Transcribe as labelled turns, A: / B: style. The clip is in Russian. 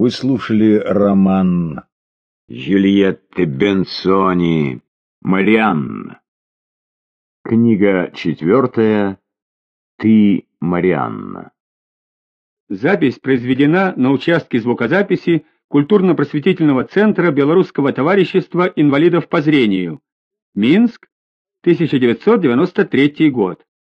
A: Вы слушали роман
B: Жюльетты Бенсони «Марианна». Книга четвертая «Ты, Марианна».
C: Запись произведена на участке звукозаписи культурно-просветительного центра Белорусского товарищества инвалидов по зрению. Минск, 1993 год.